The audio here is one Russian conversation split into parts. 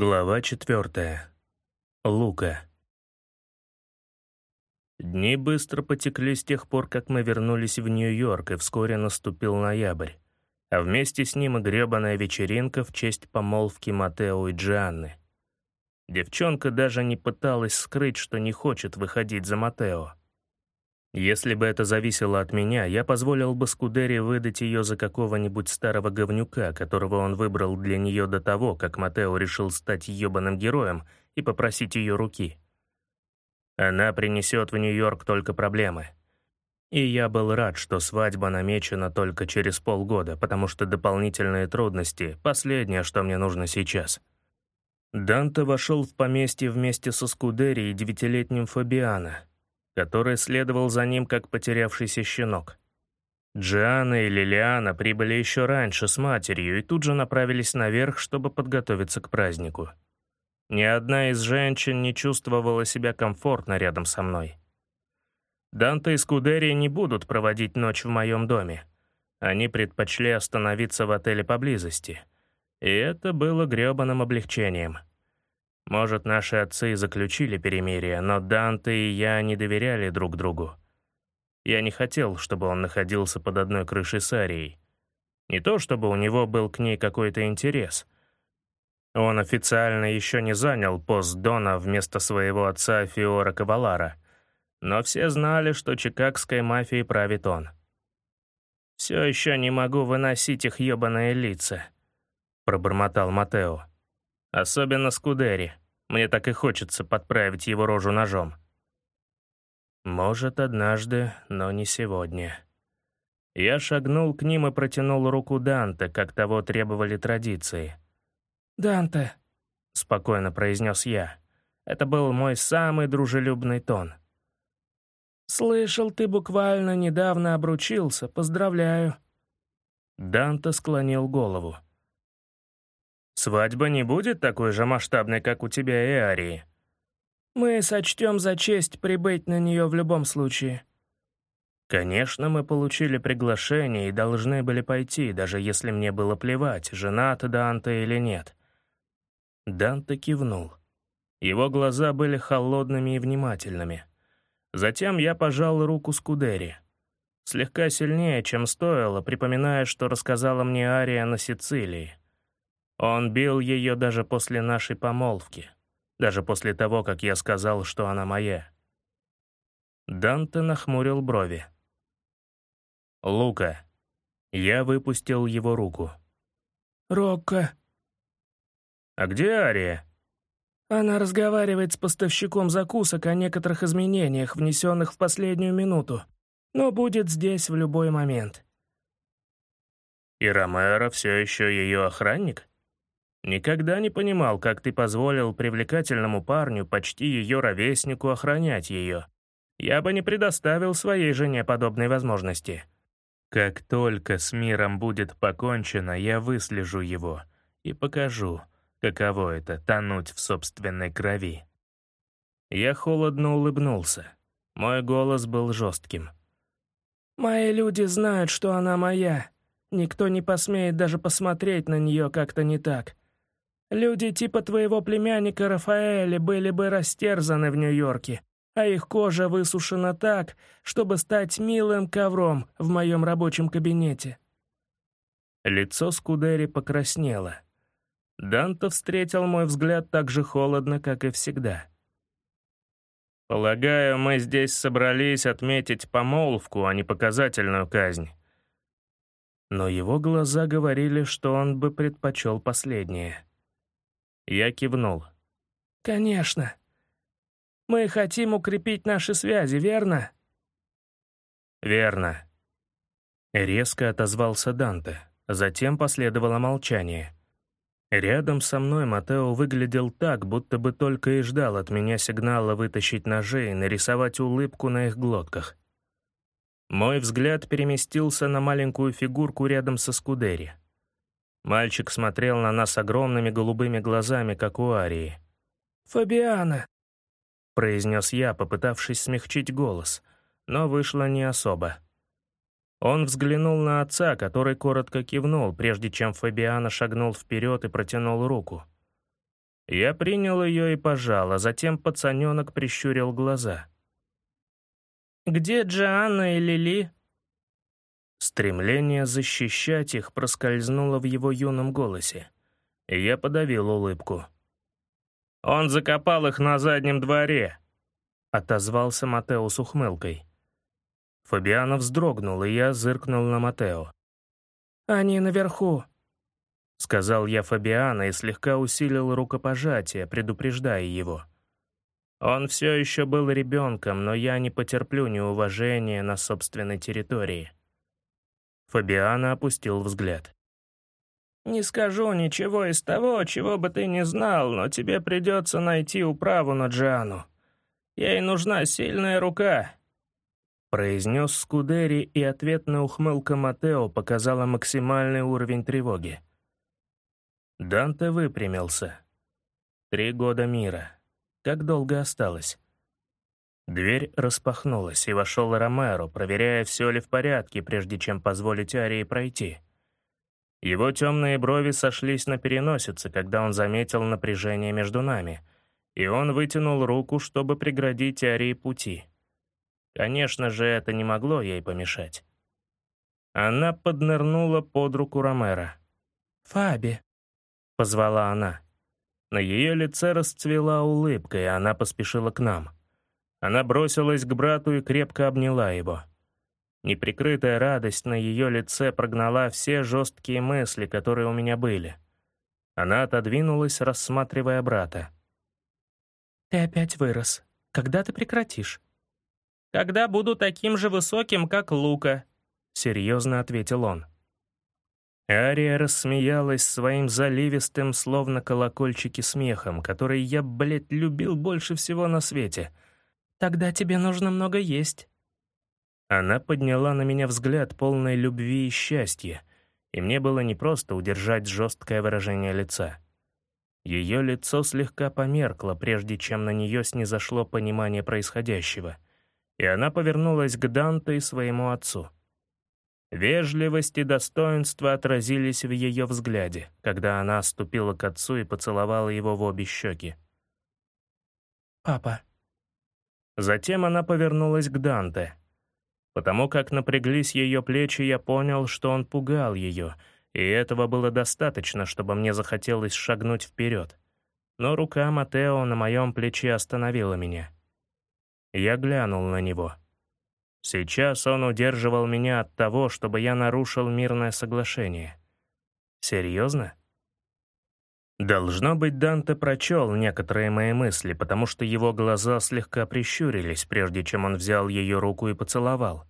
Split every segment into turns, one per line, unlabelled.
Глава четвертая. Лука. Дни быстро потекли с тех пор, как мы вернулись в Нью-Йорк, и вскоре наступил ноябрь, а вместе с ним и гребаная вечеринка в честь помолвки Матео и Джианны. Девчонка даже не пыталась скрыть, что не хочет выходить за Матео. Если бы это зависело от меня, я позволил бы Скудери выдать ее за какого-нибудь старого говнюка, которого он выбрал для нее до того, как Матео решил стать ебаным героем и попросить ее руки. Она принесет в Нью-Йорк только проблемы. И я был рад, что свадьба намечена только через полгода, потому что дополнительные трудности — последнее, что мне нужно сейчас. Данте вошел в поместье вместе со Скудери и девятилетним Фабиано — который следовал за ним как потерявшийся щенок. Джиана и Лилиана прибыли еще раньше с матерью и тут же направились наверх, чтобы подготовиться к празднику. Ни одна из женщин не чувствовала себя комфортно рядом со мной. Данте и Скудери не будут проводить ночь в моем доме. Они предпочли остановиться в отеле поблизости. И это было грёбаным облегчением — может, наши отцы заключили перемирие, но Данте и я не доверяли друг другу. Я не хотел, чтобы он находился под одной крышей с Арией. Не то, чтобы у него был к ней какой-то интерес. Он официально еще не занял пост Дона вместо своего отца Фиора Кавалара, но все знали, что чикагской мафией правит он. «Все еще не могу выносить их ебаные лица», — пробормотал Матео. Особенно Скудери. Мне так и хочется подправить его рожу ножом. Может, однажды, но не сегодня. Я шагнул к ним и протянул руку Данте, как того требовали традиции. «Данте», — спокойно произнес я. Это был мой самый дружелюбный тон. «Слышал, ты буквально недавно обручился. Поздравляю». Данте склонил голову. Свадьба не будет такой же масштабной, как у тебя и Арии. Мы сочтем за честь прибыть на нее в любом случае. Конечно, мы получили приглашение и должны были пойти, даже если мне было плевать, женат Данте или нет. Данте кивнул. Его глаза были холодными и внимательными. Затем я пожал руку Скудери. Слегка сильнее, чем стоило, припоминая, что рассказала мне Ария на Сицилии. Он бил ее даже после нашей помолвки, даже после того, как я сказал, что она моя. Данте нахмурил брови. «Лука». Я выпустил его руку. «Рокко». «А где Ария?» Она разговаривает с поставщиком закусок о некоторых изменениях, внесенных в последнюю минуту, но будет здесь в любой момент. И Ромеро все еще ее охранник? Никогда не понимал, как ты позволил привлекательному парню, почти ее ровеснику, охранять ее. Я бы не предоставил своей жене подобной возможности. Как только с миром будет покончено, я выслежу его и покажу, каково это — тонуть в собственной крови. Я холодно улыбнулся. Мой голос был жестким. «Мои люди знают, что она моя. Никто не посмеет даже посмотреть на нее как-то не так. Люди типа твоего племянника Рафаэля были бы растерзаны в Нью-Йорке, а их кожа высушена так, чтобы стать милым ковром в моем рабочем кабинете». Лицо Скудери покраснело. Данто встретил мой взгляд так же холодно, как и всегда. «Полагаю, мы здесь собрались отметить помолвку, а не показательную казнь». Но его глаза говорили, что он бы предпочел последнее. Я кивнул. «Конечно. Мы хотим укрепить наши связи, верно?» «Верно». Резко отозвался Данте. Затем последовало молчание. Рядом со мной Матео выглядел так, будто бы только и ждал от меня сигнала вытащить ножи и нарисовать улыбку на их глотках. Мой взгляд переместился на маленькую фигурку рядом со Скудери. Мальчик смотрел на нас огромными голубыми глазами, как у Арии. «Фабиана», — произнес я, попытавшись смягчить голос, но вышло не особо. Он взглянул на отца, который коротко кивнул, прежде чем Фабиана шагнул вперед и протянул руку. Я принял ее и пожал, а затем пацаненок прищурил глаза. «Где Джоанна и Лили?» Стремление защищать их проскользнуло в его юном голосе, и я подавил улыбку. «Он закопал их на заднем дворе», — отозвался Матео с ухмылкой. Фабиана вздрогнул, и я зыркнул на Матео. «Они наверху», — сказал я Фабиана и слегка усилил рукопожатие, предупреждая его. Он все еще был ребенком, но я не потерплю неуважения на собственной территории. Фабиана опустил взгляд. «Не скажу ничего из того, чего бы ты не знал, но тебе придется найти управу на Джану. Ей нужна сильная рука», — произнес Скудери, и ответная ухмылка Матео показала максимальный уровень тревоги. Данте выпрямился. «Три года мира. Как долго осталось?» Дверь распахнулась, и вошел Ромеро, проверяя, все ли в порядке, прежде чем позволить Арии пройти. Его темные брови сошлись на переносице, когда он заметил напряжение между нами, и он вытянул руку, чтобы преградить Арии пути. Конечно же, это не могло ей помешать. Она поднырнула под руку Ромеро. «Фаби», — позвала она. На ее лице расцвела улыбка, и она поспешила к нам. Она бросилась к брату и крепко обняла его. Неприкрытая радость на ее лице прогнала все жесткие мысли, которые у меня были. Она отодвинулась, рассматривая брата. «Ты опять вырос. Когда ты прекратишь?» «Когда буду таким же высоким, как Лука», — серьезно ответил он. Ария рассмеялась своим заливистым, словно колокольчики смехом, который я, блядь, любил больше всего на свете — Тогда тебе нужно много есть». Она подняла на меня взгляд полной любви и счастья, и мне было непросто удержать жесткое выражение лица. Ее лицо слегка померкло, прежде чем на нее снизошло понимание происходящего, и она повернулась к Данте и своему отцу. Вежливость и достоинство отразились в ее взгляде, когда она ступила к отцу и поцеловала его в обе щеки. «Папа», Затем она повернулась к Данте. Потому как напряглись ее плечи, я понял, что он пугал ее, и этого было достаточно, чтобы мне захотелось шагнуть вперед. Но рука Матео на моем плече остановила меня. Я глянул на него. Сейчас он удерживал меня от того, чтобы я нарушил мирное соглашение. Серьезно? Должно быть, Данте прочел некоторые мои мысли, потому что его глаза слегка прищурились, прежде чем он взял ее руку и поцеловал.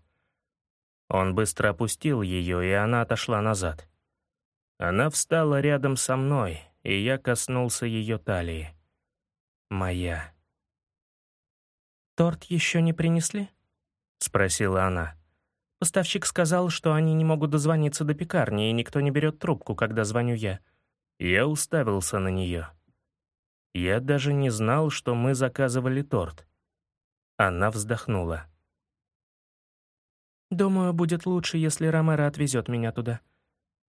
Он быстро опустил ее, и она отошла назад. Она встала рядом со мной, и я коснулся ее талии. Моя. «Торт еще не принесли?» — спросила она. Поставщик сказал, что они не могут дозвониться до пекарни, и никто не берет трубку, когда звоню я. Я уставился на нее. Я даже не знал, что мы заказывали торт. Она вздохнула. «Думаю, будет лучше, если Ромеро отвезет меня туда».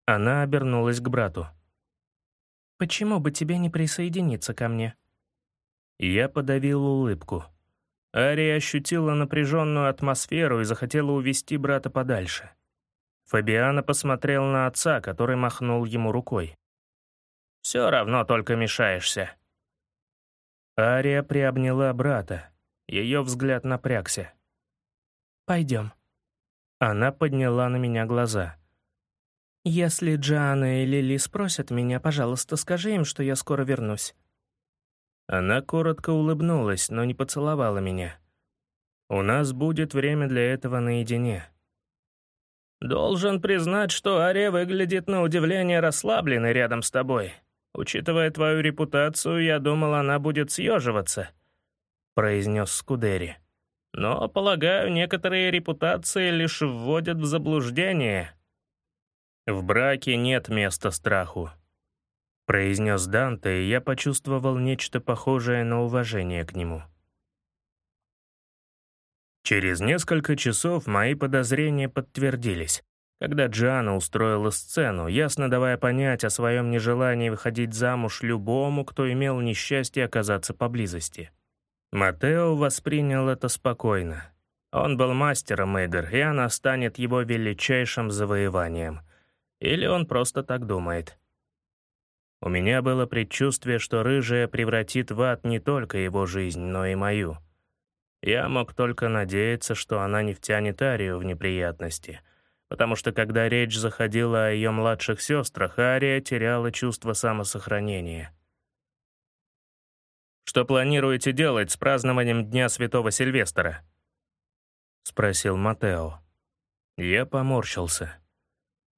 Она обернулась к брату. «Почему бы тебе не присоединиться ко мне?» Я подавил улыбку. Ария ощутила напряженную атмосферу и захотела увести брата подальше. Фабиана посмотрел на отца, который махнул ему рукой. Все равно только мешаешься». Ария приобняла брата. Ее взгляд напрягся. «Пойдем». Она подняла на меня глаза. «Если Джана и Лили спросят меня, пожалуйста, скажи им, что я скоро вернусь». Она коротко улыбнулась, но не поцеловала меня. «У нас будет время для этого наедине». «Должен признать, что Ария выглядит на удивление расслабленной рядом с тобой», Учитывая твою репутацию, я думал, она будет съеживаться», — произнес Скудери. «Но, полагаю, некоторые репутации лишь вводят в заблуждение». «В браке нет места страху», — произнес Данте, и я почувствовал нечто похожее на уважение к нему. Через несколько часов мои подозрения подтвердились. Когда Джиана устроила сцену, ясно давая понять о своем нежелании выходить замуж любому, кто имел несчастье оказаться поблизости. Матео воспринял это спокойно. Он был мастером игр, и она станет его величайшим завоеванием. Или он просто так думает. У меня было предчувствие, что рыжая превратит в ад не только его жизнь, но и мою. Я мог только надеяться, что она не втянет Арию в неприятности, потому что когда речь заходила о ее младших сестрах, Ария теряла чувство самосохранения. «Что планируете делать с празднованием Дня Святого Сильвестра?» — спросил Матео. Я поморщился.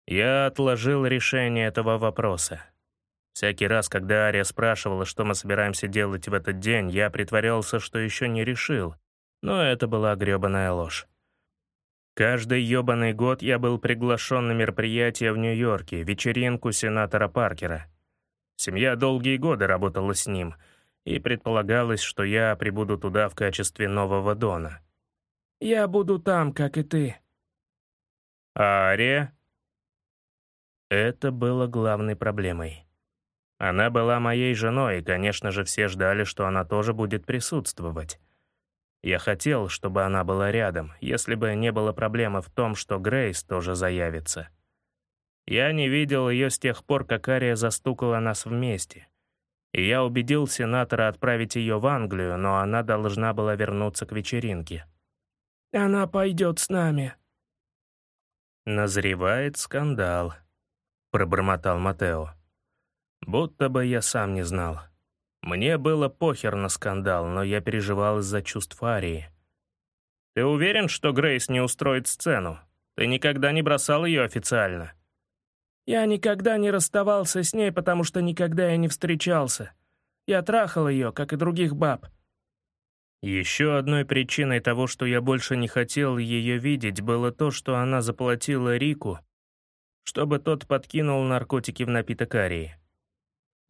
Я отложил решение этого вопроса. Всякий раз, когда Ария спрашивала, что мы собираемся делать в этот день, я притворялся, что еще не решил, но это была грёбаная ложь. Каждый ёбаный год я был приглашен на мероприятие в Нью-Йорке, вечеринку сенатора Паркера. Семья долгие годы работала с ним, и предполагалось, что я прибуду туда в качестве нового Дона.
«Я буду там, как и ты».
«А Ария?» Это было главной проблемой. Она была моей женой, и, конечно же, все ждали, что она тоже будет присутствовать. Я хотел, чтобы она была рядом, если бы не было проблемы в том, что Грейс тоже заявится. Я не видел ее с тех пор, как Ария застукала нас вместе. И я убедил сенатора отправить ее в Англию, но она должна была вернуться к вечеринке.
«Она пойдет с нами».
«Назревает скандал», — пробормотал Матео. «Будто бы я сам не знал». Мне было похер на скандал, но я переживал из-за чувств Арии. «Ты уверен, что Грейс не устроит сцену? Ты никогда не бросал ее официально?»
«Я никогда не расставался с ней, потому что никогда я не встречался. Я трахал ее, как и других баб».
Еще одной причиной того, что я больше не хотел ее видеть, было то, что она заплатила Рику, чтобы тот подкинул наркотики в напиток Арии.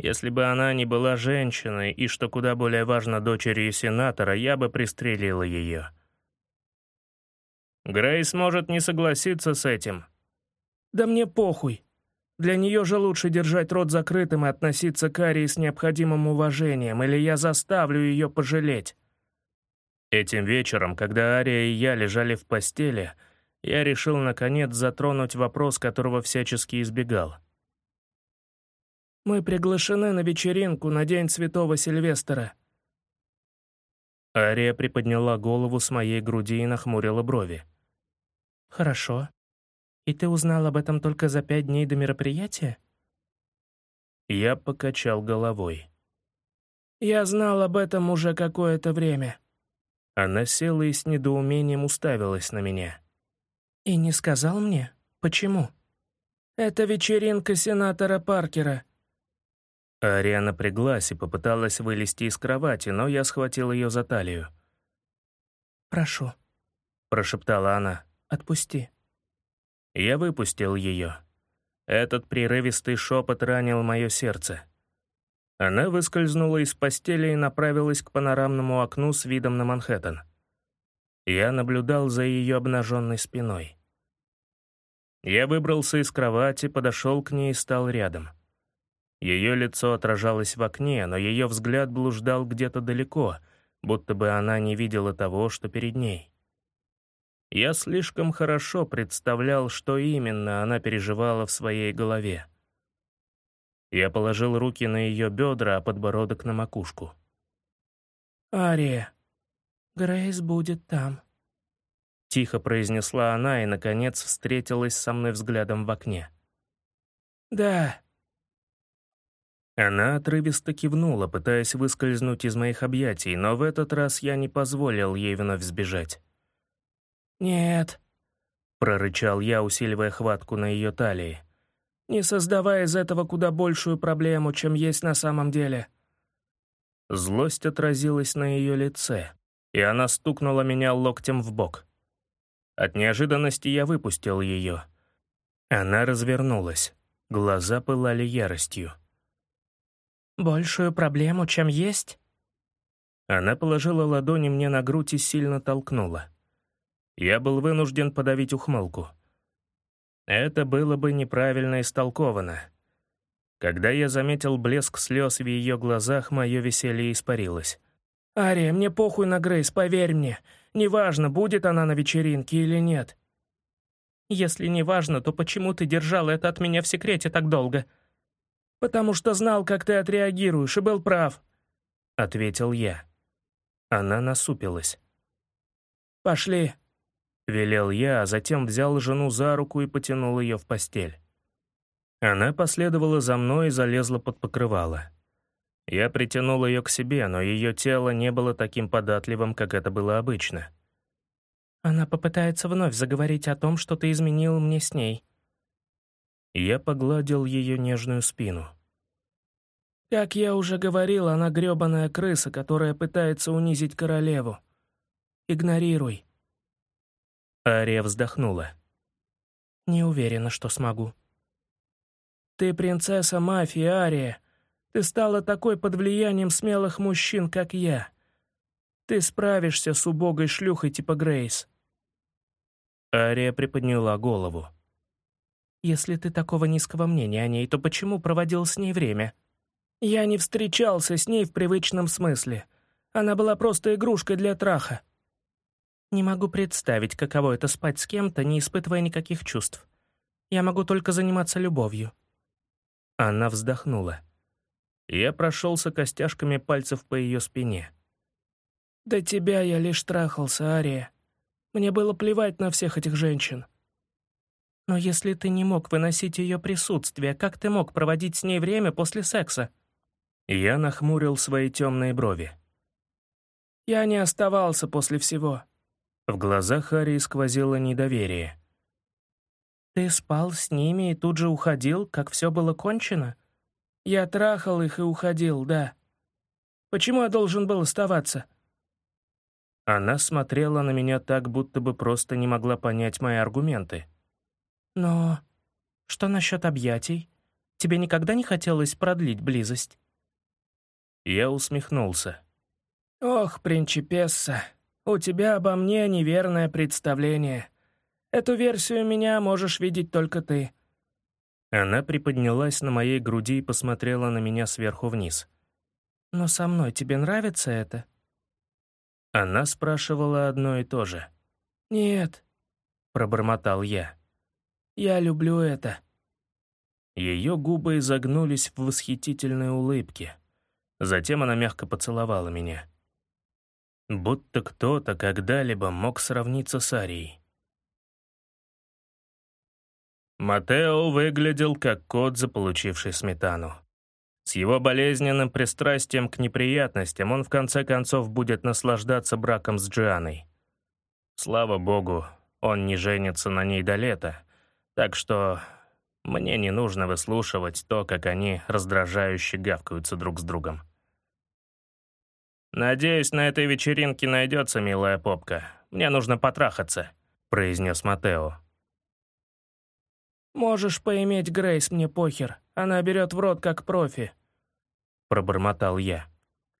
Если бы она не была женщиной и, что куда более важно, дочерью сенатора, я бы пристрелила ее. Грейс может не согласиться с этим.
«Да мне похуй. Для нее же лучше держать рот закрытым и относиться к Арии с необходимым уважением, или я заставлю ее пожалеть».
Этим вечером, когда Ария и я лежали в постели, я решил, наконец, затронуть вопрос, которого всячески избегал —
мы приглашены на вечеринку на День Святого Сильвестра».
Ария приподняла голову с моей груди и нахмурила брови.
«Хорошо. И ты узнал об этом только за пять дней до мероприятия?»
Я покачал головой.
«Я знал об этом уже какое-то время».
Она села и с недоумением уставилась на меня.
«И не сказал мне, почему?» «Это вечеринка сенатора Паркера.
Ария напряглась и попыталась вылезти из кровати, но я схватил ее за талию.
«Прошу», —
прошептала она, —
«отпусти».
Я выпустил ее. Этот прерывистый шепот ранил мое сердце. Она выскользнула из постели и направилась к панорамному окну с видом на Манхэттен. Я наблюдал за ее обнаженной спиной. Я выбрался из кровати, подошел к ней и стал рядом — ее лицо отражалось в окне, но ее взгляд блуждал где-то далеко, будто бы она не видела того, что перед ней. Я слишком хорошо представлял, что именно она переживала в своей голове. Я положил руки на ее бедра, а подбородок на макушку.
«Ария, Грейс будет там», —
тихо произнесла она и, наконец, встретилась со мной взглядом в окне.
«Да»,
она отрывисто кивнула, пытаясь выскользнуть из моих объятий, но в этот раз я не позволил ей вновь сбежать.
«Нет», —
прорычал я, усиливая хватку на ее талии.
«Не создавая из этого куда большую проблему, чем есть на самом деле».
Злость отразилась на ее лице, и она стукнула меня локтем в бок. От неожиданности я выпустил ее. Она развернулась. Глаза пылали яростью.
«Большую проблему, чем есть?»
Она положила ладони мне на грудь и сильно толкнула. Я был вынужден подавить ухмылку. Это было бы неправильно истолковано. Когда я заметил блеск слез в ее глазах, мое веселье испарилось.
«Ария, мне похуй на Грейс, поверь мне. Неважно, будет она на вечеринке или нет».
«Если не важно, то почему ты держал это от меня в секрете так долго?»
«Потому что знал, как ты отреагируешь, и был прав», — ответил я.
Она насупилась.
«Пошли», —
велел я, а затем взял жену за руку и потянул ее в постель. Она последовала за мной и залезла под покрывало. Я притянул ее к себе, но ее тело не было таким податливым, как это было обычно.
«Она попытается вновь заговорить о том, что ты изменил мне с ней».
Я погладил ее нежную спину.
«Как я уже говорил, она грёбаная крыса, которая пытается унизить королеву. Игнорируй».
Ария вздохнула.
«Не уверена, что смогу».
«Ты принцесса мафии, Ария. Ты стала такой под влиянием смелых мужчин, как я. Ты справишься с убогой шлюхой типа Грейс».
Ария приподняла голову.
«Если ты такого низкого мнения о ней, то почему проводил с ней время?»
«Я не встречался с ней в привычном смысле. Она была просто игрушкой для траха».
Не могу представить, каково это спать с кем-то, не испытывая никаких чувств. Я могу только заниматься любовью».
Она вздохнула. Я прошелся костяшками пальцев по ее спине.
«До тебя я лишь трахался, Ария. Мне было плевать на всех этих женщин».
«Но если ты не мог выносить ее присутствие, как ты мог проводить с ней время после секса?»
Я нахмурил свои темные брови.
«Я не оставался после всего.
В глазах Харри сквозило недоверие.
«Ты спал с ними и тут же уходил, как все было кончено?»
«Я трахал их и уходил, да. Почему я должен был оставаться?»
Она смотрела на меня так, будто бы просто не могла понять мои аргументы.
«Но что насчет объятий? Тебе никогда не хотелось продлить близость?»
Я усмехнулся.
«Ох, принчипесса, у тебя обо мне неверное представление. Эту версию меня можешь видеть только ты».
Она приподнялась на моей груди и посмотрела на меня сверху вниз.
«Но со мной тебе нравится это?»
Она спрашивала одно и то же.
«Нет», — пробормотал я. «Я люблю это».
Ее губы изогнулись в восхитительной улыбке. Затем она мягко поцеловала меня будто кто-то когда-либо мог сравниться с Арией. Матео выглядел как кот, заполучивший сметану. С его болезненным пристрастием к неприятностям он в конце концов будет наслаждаться браком с Джианой. Слава богу, он не женится на ней до лета, так что мне не нужно выслушивать то, как они раздражающе гавкаются друг с другом. «Надеюсь, на этой вечеринке найдется милая попка. Мне нужно потрахаться», — произнес Матео.
«Можешь поиметь Грейс, мне похер. Она берет в рот как профи», — пробормотал я.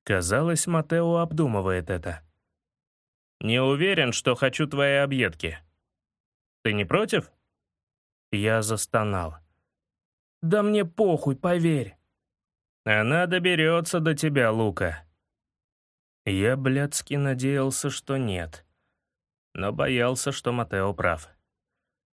Казалось, Матео обдумывает это. «Не уверен, что хочу твои объедки. Ты не против?» Я застонал.
«Да мне похуй, поверь».
«Она доберется до тебя, Лука», я блядски надеялся, что нет. Но боялся, что Матео прав.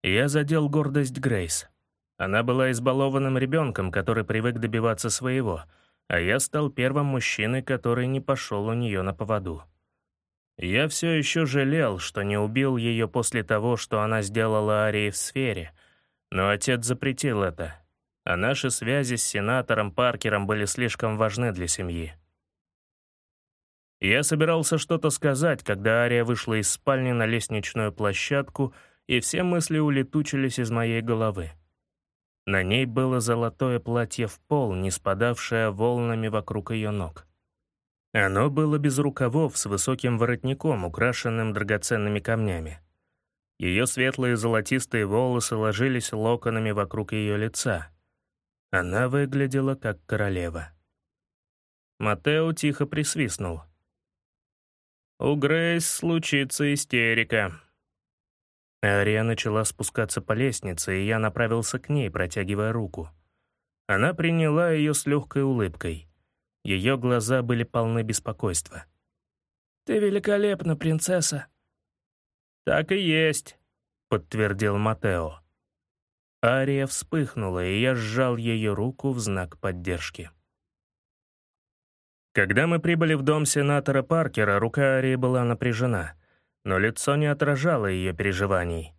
Я задел гордость Грейс. Она была избалованным ребенком, который привык добиваться своего, а я стал первым мужчиной, который не пошел у нее на поводу. Я все еще жалел, что не убил ее после того, что она сделала Арии в сфере, но отец запретил это, а наши связи с сенатором Паркером были слишком важны для семьи. Я собирался что-то сказать, когда Ария вышла из спальни на лестничную площадку, и все мысли улетучились из моей головы. На ней было золотое платье в пол, не спадавшее волнами вокруг ее ног. Оно было без рукавов, с высоким воротником, украшенным драгоценными камнями. Ее светлые золотистые волосы ложились локонами вокруг ее лица. Она выглядела как королева. Матео тихо присвистнул. У Грейс случится истерика. Ария начала спускаться по лестнице, и я направился к ней, протягивая руку. Она приняла ее с легкой улыбкой. Ее глаза были полны беспокойства.
«Ты великолепна, принцесса!»
«Так и есть», — подтвердил Матео. Ария вспыхнула, и я сжал ее руку в знак поддержки. Когда мы прибыли в дом сенатора Паркера, рука Арии была напряжена, но лицо не отражало ее переживаний.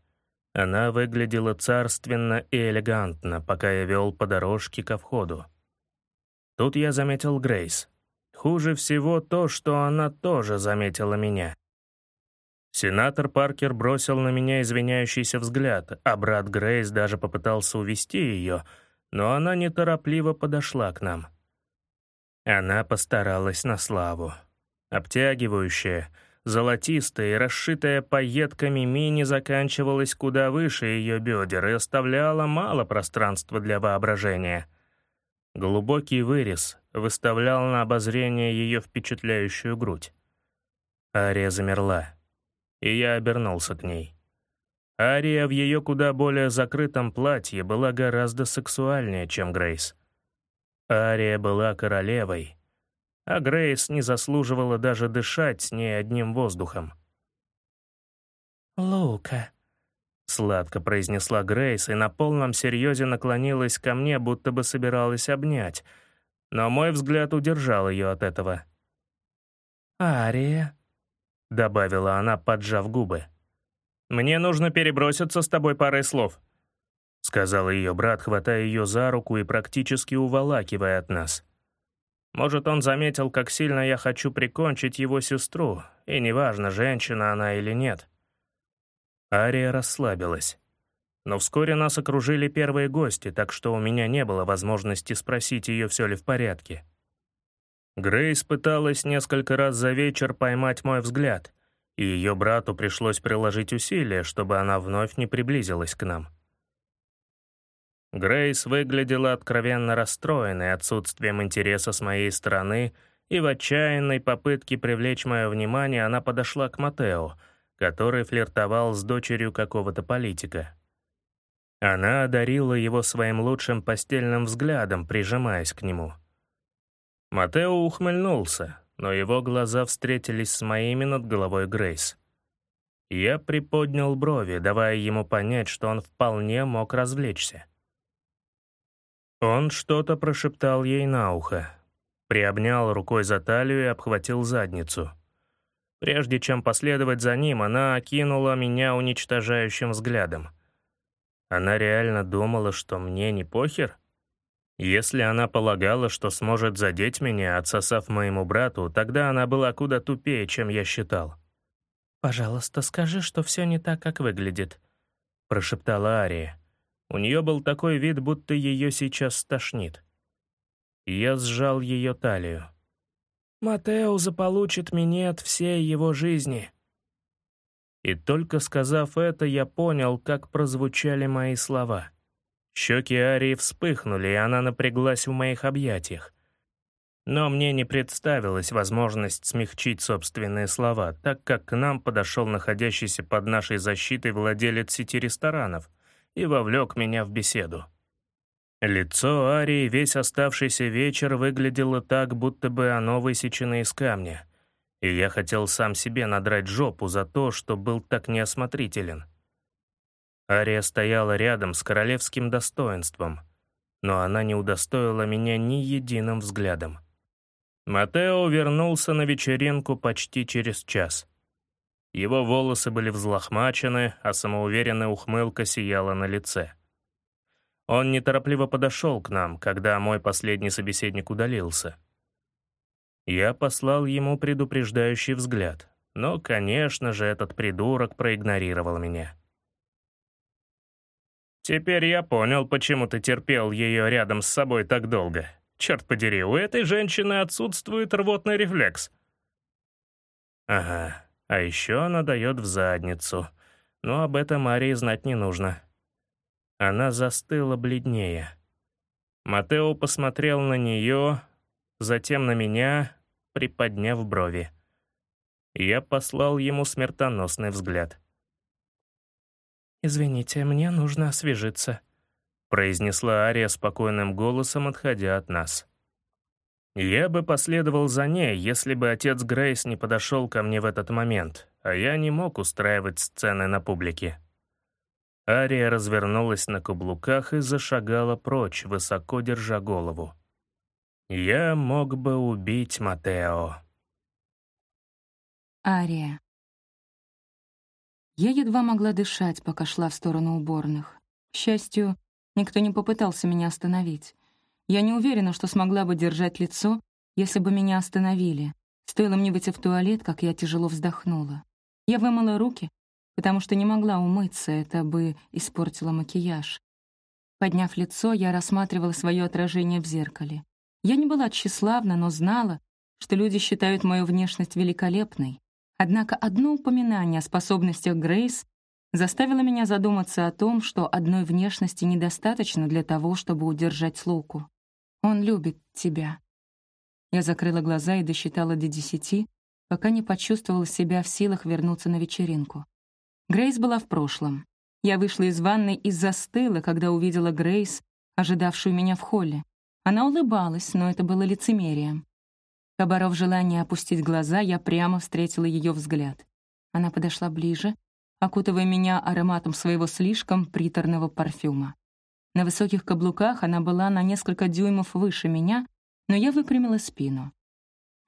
Она выглядела царственно и элегантно, пока я вел по дорожке ко входу. Тут я заметил Грейс. Хуже всего то, что она тоже заметила меня. Сенатор Паркер бросил на меня извиняющийся взгляд, а брат Грейс даже попытался увести ее, но она неторопливо подошла к нам. Она постаралась на славу. Обтягивающая, золотистая и расшитая пайетками мини заканчивалась куда выше ее бедер и оставляла мало пространства для воображения. Глубокий вырез выставлял на обозрение ее впечатляющую грудь. Ария замерла, и я обернулся к ней. Ария в ее куда более закрытом платье была гораздо сексуальнее, чем Грейс. Ария была королевой, а Грейс не заслуживала даже дышать с ней одним воздухом.
«Лука», — сладко произнесла Грейс и на полном серьезе наклонилась ко мне, будто бы собиралась обнять, но мой взгляд удержал ее от этого.
«Ария», — добавила она, поджав губы.
«Мне нужно переброситься с тобой парой слов», — сказал ее брат, хватая ее за руку и практически уволакивая от нас. Может, он заметил, как сильно я хочу прикончить его сестру, и неважно, женщина она или нет. Ария расслабилась. Но вскоре нас окружили первые гости, так что у меня не было возможности спросить ее, все ли в порядке. Грейс пыталась несколько раз за вечер поймать мой взгляд, и ее брату пришлось приложить усилия, чтобы она вновь не приблизилась к нам. Грейс выглядела откровенно расстроенной отсутствием интереса с моей стороны, и в отчаянной попытке привлечь мое внимание она подошла к Матео, который флиртовал с дочерью какого-то политика. Она одарила его своим лучшим постельным взглядом, прижимаясь к нему. Матео ухмыльнулся, но его глаза встретились с моими над головой Грейс. Я приподнял брови, давая ему понять, что он вполне мог развлечься. Он что-то прошептал ей на ухо, приобнял рукой за талию и обхватил задницу. Прежде чем последовать за ним, она окинула меня уничтожающим взглядом. Она реально думала, что мне не похер? Если она полагала, что сможет задеть меня, отсосав моему брату, тогда она была куда тупее, чем я считал.
«Пожалуйста, скажи, что все не так, как выглядит», — прошептала Ария.
У нее был такой вид, будто ее сейчас стошнит. Я сжал ее талию.
«Матео заполучит минет всей его жизни».
И только сказав это, я понял, как прозвучали мои слова. Щеки Арии вспыхнули, и она напряглась в моих объятиях. Но мне не представилась возможность смягчить собственные слова, так как к нам подошел находящийся под нашей защитой владелец сети ресторанов — и вовлек меня в беседу. Лицо Арии весь оставшийся вечер выглядело так, будто бы оно высечено из камня, и я хотел сам себе надрать жопу за то, что был так неосмотрителен. Ария стояла рядом с королевским достоинством, но она не удостоила меня ни единым взглядом. Матео вернулся на вечеринку почти через час. Его волосы были взлохмачены, а самоуверенная ухмылка сияла на лице. Он неторопливо подошел к нам, когда мой последний собеседник удалился. Я послал ему предупреждающий взгляд, но, конечно же, этот придурок проигнорировал меня. «Теперь я понял, почему ты терпел ее рядом с собой так долго. Черт подери, у этой женщины отсутствует рвотный рефлекс». «Ага, а еще она дает в задницу. Но об этом Марии знать не нужно. Она застыла бледнее. Матео посмотрел на нее, затем на меня, приподняв брови. Я послал ему смертоносный взгляд.
«Извините, мне нужно освежиться», — произнесла Ария спокойным голосом, отходя от нас.
Я бы последовал за ней, если бы отец Грейс не подошел ко мне в этот момент, а я не мог устраивать сцены на публике. Ария развернулась на каблуках и зашагала прочь, высоко держа голову. «Я мог бы убить Матео».
Ария. Я едва могла дышать, пока шла в сторону уборных. К счастью, никто не попытался меня остановить. Я не уверена, что смогла бы держать лицо, если бы меня остановили. Стоило мне выйти в туалет, как я тяжело вздохнула. Я вымыла руки, потому что не могла умыться, это бы испортило макияж. Подняв лицо, я рассматривала свое отражение в зеркале. Я не была тщеславна, но знала, что люди считают мою внешность великолепной. Однако одно упоминание о способностях Грейс заставило меня задуматься о том, что одной внешности недостаточно для того, чтобы удержать Луку. Он любит тебя». Я закрыла глаза и досчитала до десяти, пока не почувствовала себя в силах вернуться на вечеринку. Грейс была в прошлом. Я вышла из ванной и застыла, когда увидела Грейс, ожидавшую меня в холле. Она улыбалась, но это было лицемерием. Поборов желание опустить глаза, я прямо встретила ее взгляд. Она подошла ближе, окутывая меня ароматом своего слишком приторного парфюма. На высоких каблуках она была на несколько дюймов выше меня, но я выпрямила спину.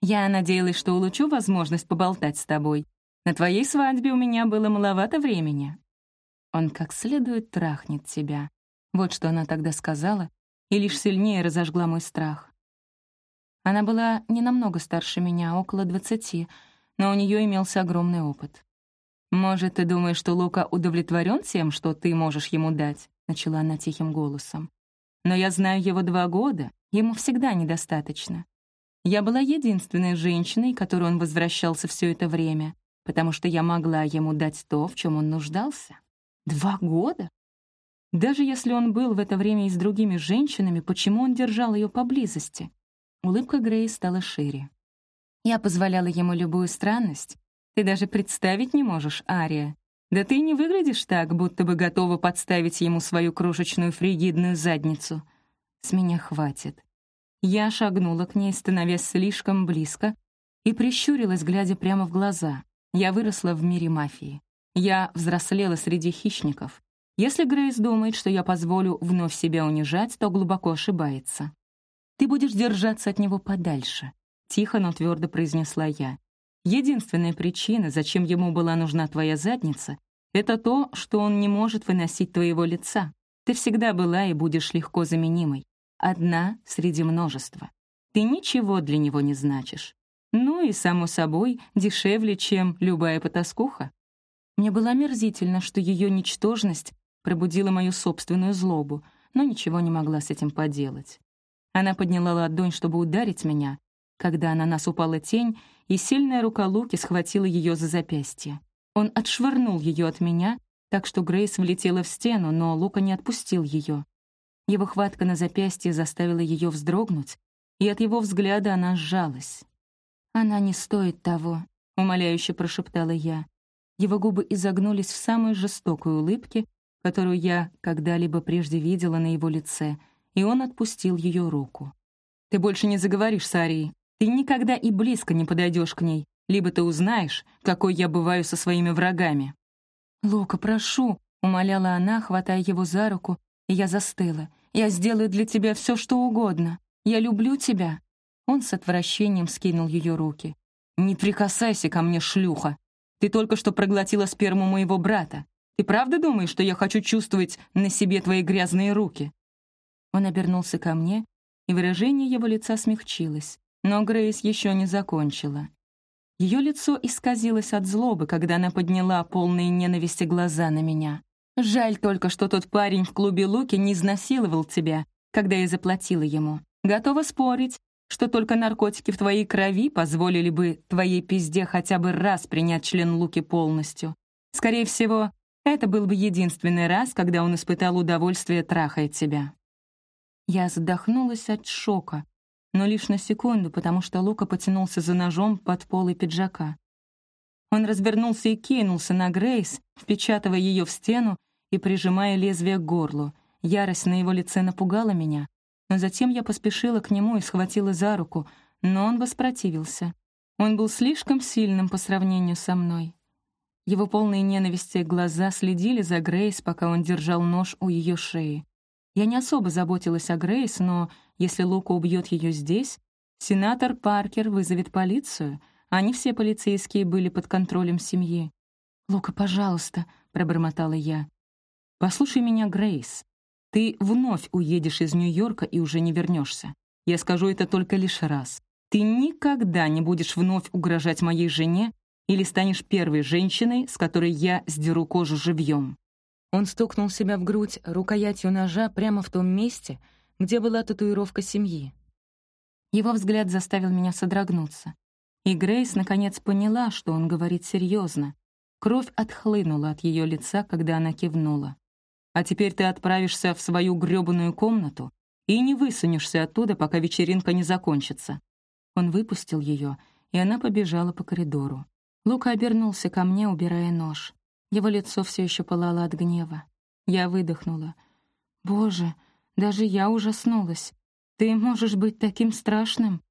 «Я надеялась, что улучшу возможность поболтать с тобой. На твоей свадьбе у меня было маловато времени». «Он как следует трахнет тебя». Вот что она тогда сказала, и лишь сильнее разожгла мой страх. Она была не намного старше меня, около двадцати, но у нее имелся огромный опыт. «Может, ты думаешь, что Лука удовлетворен тем, что ты можешь ему дать?» — начала она тихим голосом. «Но я знаю его два года, ему всегда недостаточно. Я была единственной женщиной, которой он возвращался все это время, потому что я могла ему дать то, в чем он нуждался. Два года? Даже если он был в это время и с другими женщинами, почему он держал ее поблизости? Улыбка Грей стала шире. Я позволяла ему любую странность, ты даже представить не можешь, Ария. Да ты не выглядишь так, будто бы готова подставить ему свою крошечную фригидную задницу. С меня хватит. Я шагнула к ней, становясь слишком близко, и прищурилась, глядя прямо в глаза. Я выросла в мире мафии. Я взрослела среди хищников. Если Грейс думает, что я позволю вновь себя унижать, то глубоко ошибается. «Ты будешь держаться от него подальше», — тихо, но твердо произнесла я. Единственная причина, зачем ему была нужна твоя задница, это то, что он не может выносить твоего лица. Ты всегда была и будешь легко заменимой. Одна среди множества. Ты ничего для него не значишь. Ну и, само собой, дешевле, чем любая потаскуха. Мне было мерзительно, что ее ничтожность пробудила мою собственную злобу, но ничего не могла с этим поделать. Она подняла ладонь, чтобы ударить меня, когда на нас упала тень, и сильная рука Луки схватила ее за запястье. Он отшвырнул ее от меня, так что Грейс влетела в стену, но Лука не отпустил ее. Его хватка на запястье заставила ее вздрогнуть, и от его взгляда она сжалась. «Она не стоит того», — умоляюще прошептала я. Его губы изогнулись в самой жестокой улыбке, которую я когда-либо прежде видела на его лице, и он отпустил ее руку. «Ты больше не заговоришь с Арией. Ты никогда и близко не подойдешь к ней, либо ты узнаешь, какой я бываю со своими врагами». «Лука, прошу», — умоляла она, хватая его за руку, и я застыла. «Я сделаю для тебя все, что угодно. Я люблю тебя». Он с отвращением скинул ее руки. «Не прикасайся ко мне, шлюха. Ты только что проглотила сперму моего брата. Ты правда думаешь, что я хочу чувствовать на себе твои грязные руки?» Он обернулся ко мне, и выражение его лица смягчилось. Но Грейс еще не закончила. Ее лицо исказилось от злобы, когда она подняла полные ненависти глаза на меня. «Жаль только, что тот парень в клубе Луки не изнасиловал тебя, когда я заплатила ему. Готова спорить, что только наркотики в твоей крови позволили бы твоей пизде хотя бы раз принять член Луки полностью. Скорее всего, это был бы единственный раз, когда он испытал удовольствие трахая тебя». Я задохнулась от шока, но лишь на секунду, потому что Лука потянулся за ножом под полой пиджака. Он развернулся и кинулся на Грейс, впечатывая ее в стену и прижимая лезвие к горлу. Ярость на его лице напугала меня, но затем я поспешила к нему и схватила за руку, но он воспротивился. Он был слишком сильным по сравнению со мной. Его полные ненависти глаза следили за Грейс, пока он держал нож у ее шеи. Я не особо заботилась о Грейс, но если Лука убьет ее здесь, сенатор Паркер вызовет полицию. Они все полицейские были под контролем семьи. «Лука, пожалуйста», — пробормотала я. «Послушай меня, Грейс. Ты вновь уедешь из Нью-Йорка и уже не вернешься. Я скажу это только лишь раз. Ты никогда не будешь вновь угрожать моей жене или станешь первой женщиной, с которой я сдеру кожу живьем. Он стукнул себя в грудь рукоятью ножа прямо в том месте, где была татуировка семьи. Его взгляд заставил меня содрогнуться. И Грейс наконец поняла, что он говорит серьезно. Кровь отхлынула от ее лица, когда она кивнула. «А теперь ты отправишься в свою грёбаную комнату и не высунешься оттуда, пока вечеринка не закончится». Он выпустил ее, и она побежала по коридору. Лука обернулся ко мне, убирая нож. Его лицо все еще пылало от гнева. Я выдохнула. «Боже, даже я ужаснулась. Ты можешь быть таким страшным?»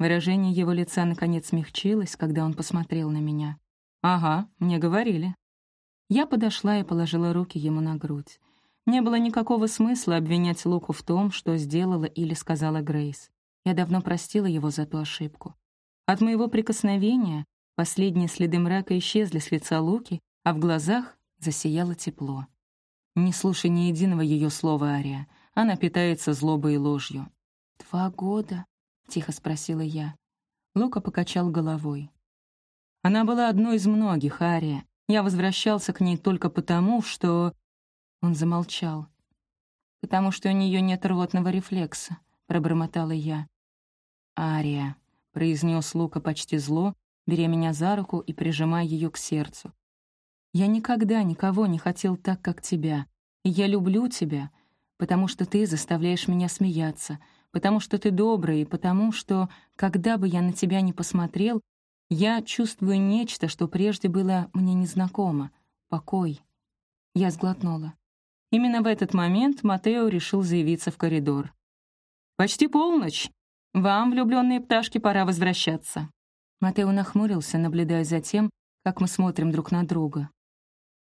Выражение его лица наконец смягчилось, когда он посмотрел на меня. «Ага, мне говорили». Я подошла и положила руки ему на грудь. Не было никакого смысла обвинять Луку в том, что сделала или сказала Грейс. Я давно простила его за ту ошибку. От моего прикосновения Последние следы мрака исчезли с лица Луки, а в глазах засияло тепло. Не слушай ни единого ее слова, Ария. Она питается злобой и ложью. «Два года?» — тихо спросила я. Лука покачал головой. Она была одной из многих, Ария. Я возвращался к ней только потому, что... Он замолчал. «Потому что у нее нет рвотного рефлекса», — пробормотала я. «Ария», — произнес Лука почти зло, беря меня за руку и прижимая ее к сердцу. «Я никогда никого не хотел так, как тебя. И я люблю тебя, потому что ты заставляешь меня смеяться, потому что ты добрый, и потому что, когда бы я на тебя не посмотрел, я чувствую нечто, что прежде было мне незнакомо — покой». Я сглотнула. Именно в этот момент Матео решил заявиться в коридор. «Почти полночь. Вам, влюбленные пташки, пора возвращаться». Матео нахмурился, наблюдая за тем, как мы смотрим друг на друга.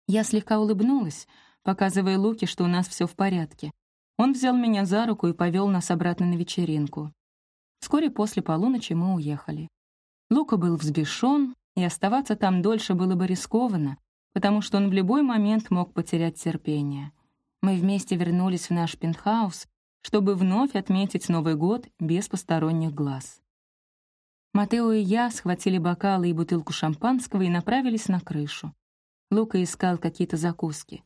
Я слегка улыбнулась, показывая Луке, что у нас все в порядке. Он взял меня за руку и повел нас обратно на вечеринку. Вскоре после полуночи мы уехали. Лука был взбешен, и оставаться там дольше было бы рискованно, потому что он в любой момент мог потерять терпение. Мы вместе вернулись в наш пентхаус, чтобы вновь отметить Новый год без посторонних глаз. Матео и я схватили бокалы и бутылку шампанского и направились на крышу. Лука искал какие-то закуски.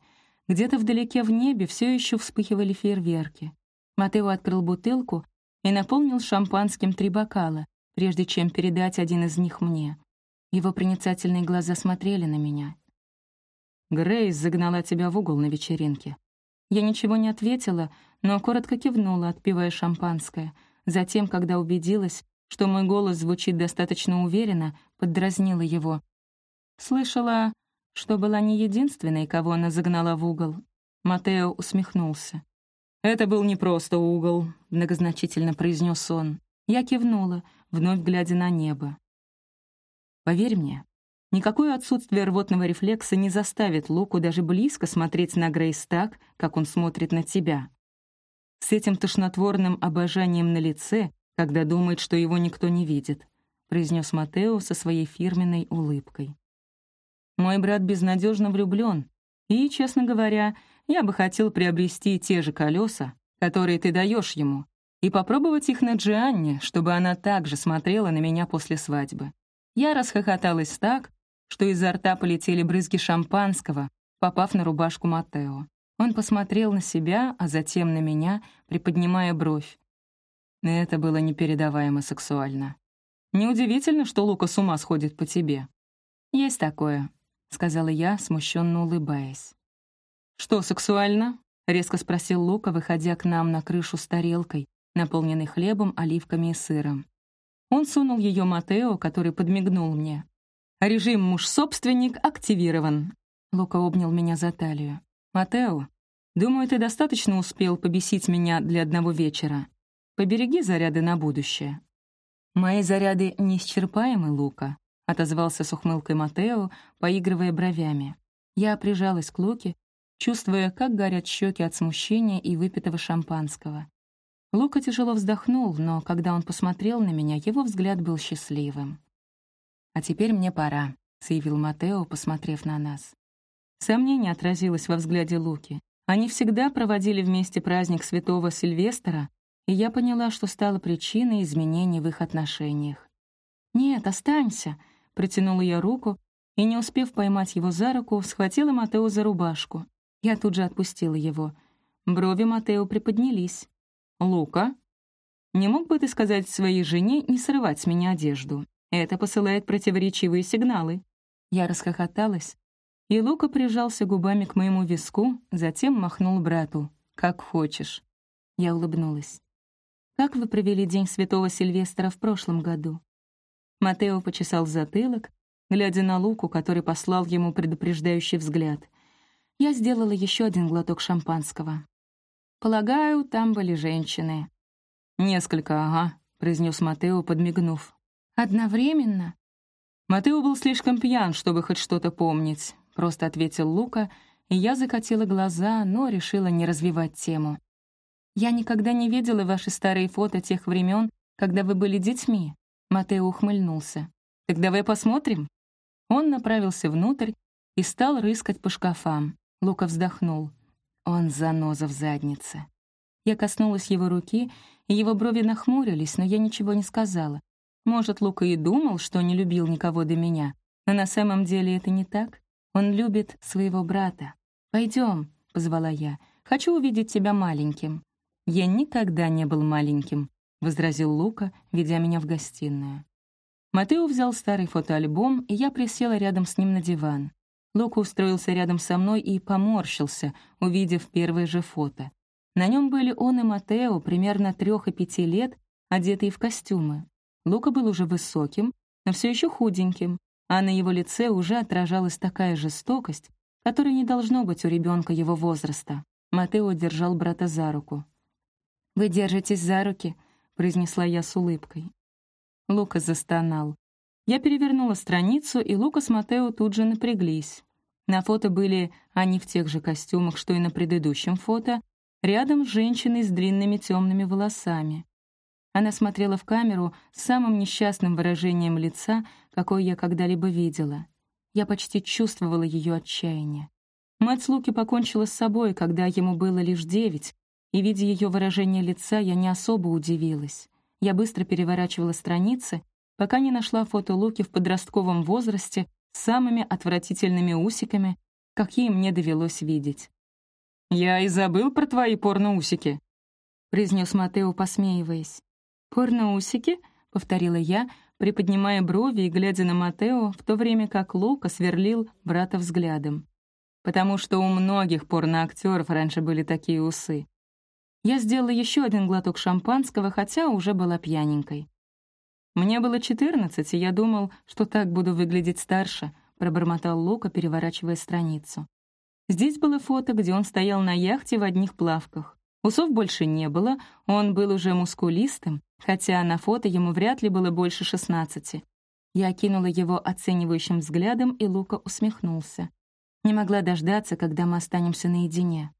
Где-то вдалеке в небе все еще вспыхивали фейерверки. Матео открыл бутылку и наполнил шампанским три бокала, прежде чем передать один из них мне. Его проницательные глаза смотрели на меня. «Грейс загнала тебя в угол на вечеринке». Я ничего не ответила, но коротко кивнула, отпивая шампанское. Затем, когда убедилась, что мой голос звучит достаточно уверенно, поддразнила его. Слышала, что была не единственной, кого она загнала в угол. Матео усмехнулся. «Это был не просто угол», — многозначительно произнес он. Я кивнула, вновь глядя на небо. «Поверь мне, никакое отсутствие рвотного рефлекса не заставит Луку даже близко смотреть на Грейс так, как он смотрит на тебя. С этим тошнотворным обожанием на лице когда думает, что его никто не видит», — произнес Матео со своей фирменной улыбкой. «Мой брат безнадежно влюблен, и, честно говоря, я бы хотел приобрести те же колеса, которые ты даешь ему, и попробовать их на Джианне, чтобы она также смотрела на меня после свадьбы. Я расхохоталась так, что изо рта полетели брызги шампанского, попав на рубашку Матео. Он посмотрел на себя, а затем на меня, приподнимая бровь. Это было непередаваемо сексуально. Неудивительно, что Лука с ума сходит по тебе. «Есть такое», — сказала я, смущенно улыбаясь. «Что сексуально?» — резко спросил Лука, выходя к нам на крышу с тарелкой, наполненной хлебом, оливками и сыром. Он сунул ее Матео, который подмигнул мне. «Режим муж-собственник активирован. Лука обнял меня за талию. «Матео, думаю, ты достаточно успел побесить меня для одного вечера. Побереги заряды на будущее». «Мои заряды неисчерпаемы, Лука», — отозвался с ухмылкой Матео, поигрывая бровями. Я прижалась к Луке, чувствуя, как горят щеки от смущения и выпитого шампанского. Лука тяжело вздохнул, но когда он посмотрел на меня, его взгляд был счастливым. «А теперь мне пора», — заявил Матео, посмотрев на нас. Сомнение отразилось во взгляде Луки. Они всегда проводили вместе праздник святого Сильвестра, и я поняла, что стало причиной изменений в их отношениях. «Нет, останься», — протянула я руку, и, не успев поймать его за руку, схватила Матео за рубашку. Я тут же отпустила его. Брови Матео приподнялись. «Лука, не мог бы ты сказать своей жене не срывать с меня одежду? Это посылает противоречивые сигналы». Я расхохоталась, и Лука прижался губами к моему виску, затем махнул брату. «Как хочешь». Я улыбнулась. «Как вы провели День Святого Сильвестра в прошлом году?» Матео почесал затылок, глядя на Луку, который послал ему предупреждающий взгляд. Я сделала еще один глоток шампанского. «Полагаю, там были женщины». «Несколько, ага», — произнес Матео, подмигнув. «Одновременно?» Матео был слишком пьян, чтобы хоть что-то помнить просто ответил Лука, и я закатила глаза, но решила не развивать тему. «Я никогда не видела ваши старые фото тех времен, когда вы были детьми», — Матео ухмыльнулся. «Так давай посмотрим». Он направился внутрь и стал рыскать по шкафам. Лука вздохнул. Он заноза в заднице. Я коснулась его руки, и его брови нахмурились, но я ничего не сказала. Может, Лука и думал, что не любил никого до меня, но на самом деле это не так. Он любит своего брата. Пойдем, позвала я. «Хочу увидеть тебя маленьким». «Я никогда не был маленьким», — возразил Лука, ведя меня в гостиную. Матео взял старый фотоальбом, и я присела рядом с ним на диван. Лука устроился рядом со мной и поморщился, увидев первое же фото. На нем были он и Матео, примерно трех и пяти лет, одетые в костюмы. Лука был уже высоким, но все еще худеньким, а на его лице уже отражалась такая жестокость, которой не должно быть у ребенка его возраста. Матео держал брата за руку. «Вы держитесь за руки», — произнесла я с улыбкой. Лука застонал. Я перевернула страницу, и Лука с Матео тут же напряглись. На фото были они в тех же костюмах, что и на предыдущем фото, рядом с женщиной с длинными темными волосами. Она смотрела в камеру с самым несчастным выражением лица, какое я когда-либо видела. Я почти чувствовала ее отчаяние. Мать Луки покончила с собой, когда ему было лишь девять, и, видя ее выражение лица, я не особо удивилась. Я быстро переворачивала страницы, пока не нашла фото Луки в подростковом возрасте с самыми отвратительными усиками, какие мне довелось видеть. «Я и забыл про твои порноусики», — произнес Матео, посмеиваясь. «Порноусики?» — повторила я, приподнимая брови и глядя на Матео, в то время как Лука сверлил брата взглядом. Потому что у многих порноактеров раньше были такие усы. Я сделала еще один глоток шампанского, хотя уже была пьяненькой. «Мне было четырнадцать, и я думал, что так буду выглядеть старше», — пробормотал Лука, переворачивая страницу. Здесь было фото, где он стоял на яхте в одних плавках. Усов больше не было, он был уже мускулистым, хотя на фото ему вряд ли было больше шестнадцати. Я окинула его оценивающим взглядом, и Лука усмехнулся. Не могла дождаться, когда мы останемся наедине.